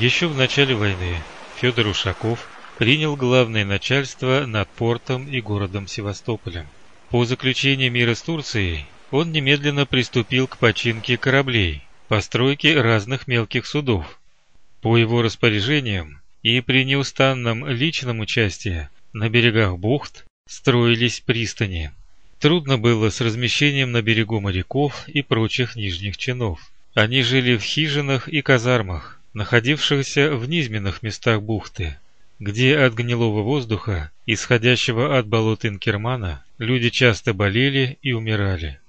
Еще в начале войны Федор Ушаков принял главное начальство над портом и городом Севастополем. По заключении мира с Турцией он немедленно приступил к починке кораблей, постройке разных мелких судов. По его распоряжениям и при неустанном личном участии на берегах бухт строились пристани. Трудно было с размещением на берегу моряков и прочих нижних чинов. Они жили в хижинах и казармах, находившихся в низменных местах бухты, где от гнилого воздуха, исходящего от болот Инкермана, люди часто болели и умирали.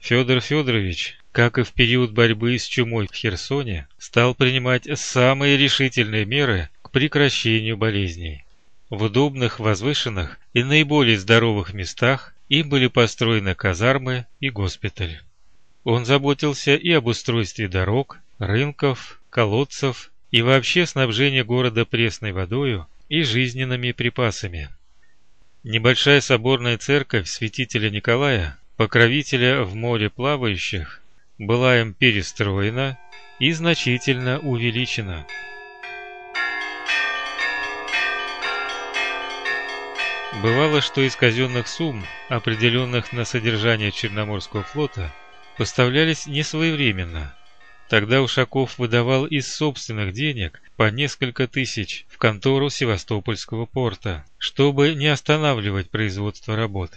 Федор Федорович, как и в период борьбы с чумой в Херсоне, стал принимать самые решительные меры к прекращению болезней. В удобных, возвышенных и наиболее здоровых местах им были построены казармы и госпиталь. Он заботился и об устройстве дорог, рынков, колодцев и вообще снабжения города пресной водою и жизненными припасами. Небольшая соборная церковь святителя Николая, покровителя в море плавающих, была им перестроена и значительно увеличена. Бывало, что из казенных сумм, определенных на содержание Черноморского флота, поставлялись не своевременно. Тогда Ушаков выдавал из собственных денег по несколько тысяч в контору Севастопольского порта, чтобы не останавливать производство работ.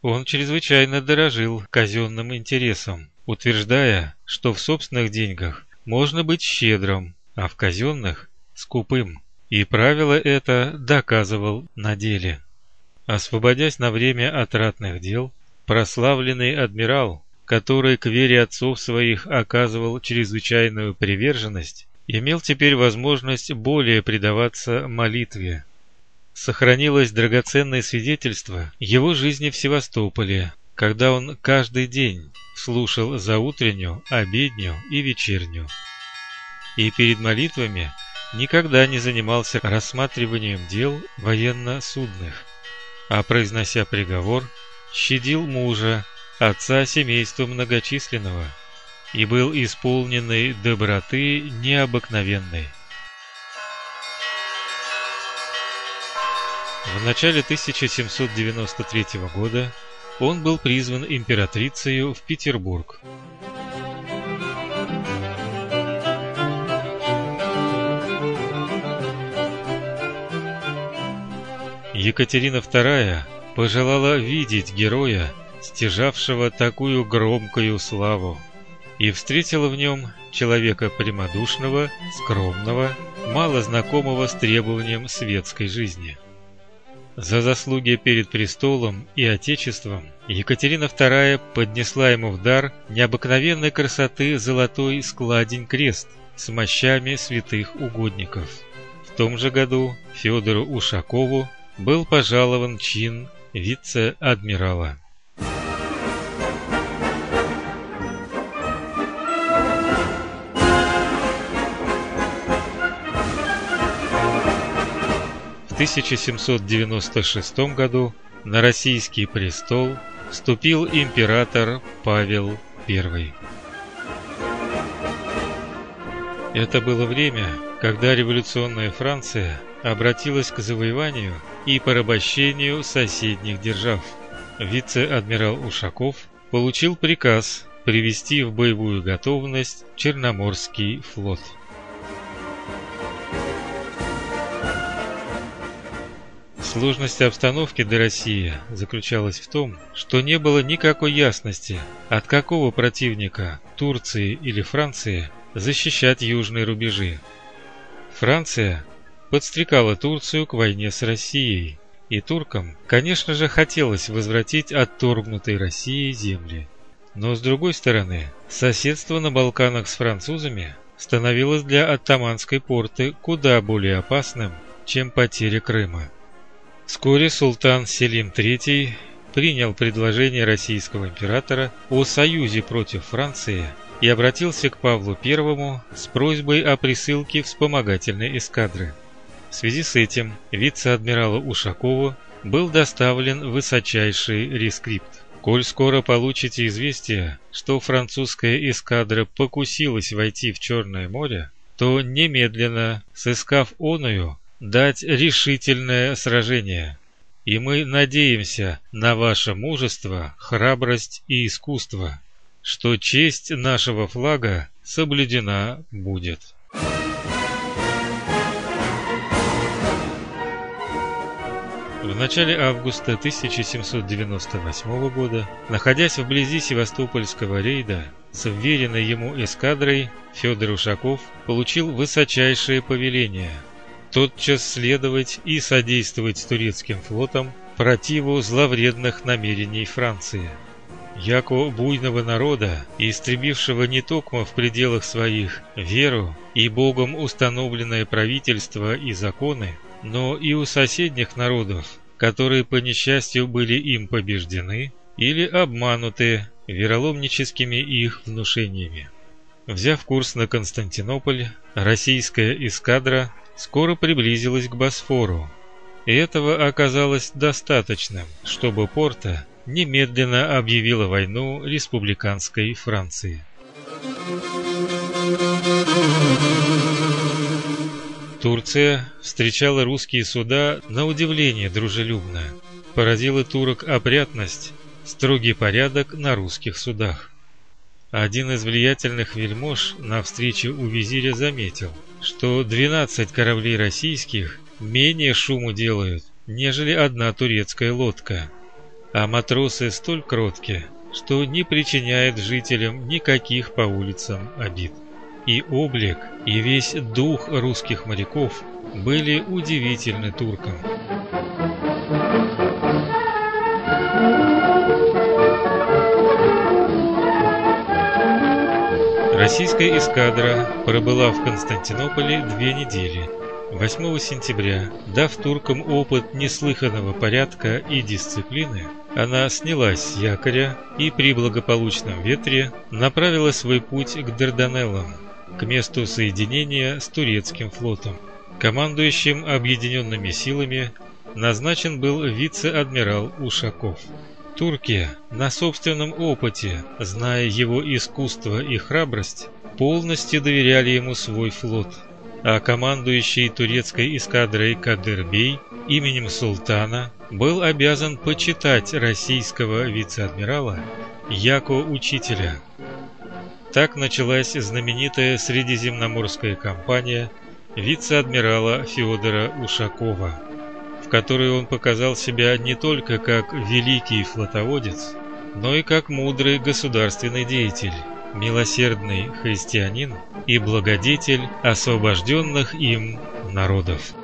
Он чрезвычайно дорожил казенным интересом, утверждая, что в собственных деньгах можно быть щедрым, а в казенных – скупым. И правило это доказывал на деле. Освободясь на время от ратных дел, прославленный адмирал, который к вере отцов своих оказывал чрезвычайную приверженность, имел теперь возможность более предаваться молитве. Сохранилось драгоценное свидетельство его жизни в Севастополе, когда он каждый день слушал заутреннюю, обедню и вечернюю. И перед молитвами никогда не занимался рассматриванием дел военно-судных, а произнося приговор, щадил мужа, отца семейства многочисленного, и был исполненный доброты необыкновенной. В начале 1793 года он был призван императрицей в Петербург. Екатерина II пожелала видеть героя, стяжавшего такую громкую славу, и встретила в нем человека прямодушного, скромного, мало знакомого с требованием светской жизни. За заслуги перед престолом и отечеством Екатерина II поднесла ему в дар необыкновенной красоты золотой складень крест с мощами святых угодников. В том же году Федору Ушакову был пожалован чин вице-адмирала. В 1796 году на российский престол вступил император Павел I. Это было время, когда революционная Франция обратилась к завоеванию и порабощению соседних держав. Вице-адмирал Ушаков получил приказ привести в боевую готовность Черноморский флот. Сложность обстановки для России заключалась в том, что не было никакой ясности, от какого противника, Турции или Франции, защищать южные рубежи. Франция подстрекала Турцию к войне с Россией, и туркам, конечно же, хотелось возвратить отторгнутые Россией земли. Но с другой стороны, соседство на Балканах с французами становилось для оттаманской порты куда более опасным, чем потеря Крыма. Вскоре султан Селим III принял предложение российского императора о союзе против Франции и обратился к Павлу I с просьбой о присылке вспомогательной эскадры. В связи с этим вице-адмиралу Ушакову был доставлен высочайший рескрипт. Коль скоро получите известие, что французская эскадра покусилась войти в Черное море, то немедленно, сыскав оную, дать решительное сражение. И мы надеемся на ваше мужество, храбрость и искусство, что честь нашего флага соблюдена будет. В начале августа 1798 года, находясь вблизи Севастопольского рейда, с вверенной ему эскадрой Федор Ушаков получил высочайшее повеление тотчас следовать и содействовать турецким флотам противу зловредных намерений Франции. Яко буйного народа, истребившего не только в пределах своих веру и Богом установленное правительство и законы, но и у соседних народов, которые по несчастью были им побеждены или обмануты вероломническими их внушениями. Взяв курс на Константинополь, российская эскадра скоро приблизилась к Босфору, и этого оказалось достаточным, чтобы Порта немедленно объявила войну республиканской Франции. Турция встречала русские суда на удивление дружелюбно. Поразила турок опрятность, строгий порядок на русских судах. Один из влиятельных вельмож на встрече у визиря заметил, что 12 кораблей российских менее шуму делают, нежели одна турецкая лодка, а матросы столь кротки, что не причиняют жителям никаких по улицам обид. И облик, и весь дух русских моряков были удивительны туркам. Российская эскадра пробыла в Константинополе две недели. 8 сентября, дав туркам опыт неслыханного порядка и дисциплины, она снялась с якоря и при благополучном ветре направила свой путь к Дарданеллам, к месту соединения с турецким флотом. Командующим объединенными силами назначен был вице-адмирал Ушаков. Турки на собственном опыте, зная его искусство и храбрость, полностью доверяли ему свой флот, а командующий турецкой эскадрой Кадырбей именем султана был обязан почитать российского вице-адмирала яко учителя. Так началась знаменитая средиземноморская кампания вице-адмирала Федора Ушакова, которой он показал себя не только как великий флотоводец, но и как мудрый государственный деятель, милосердный христианин и благодетель освобожденных им народов.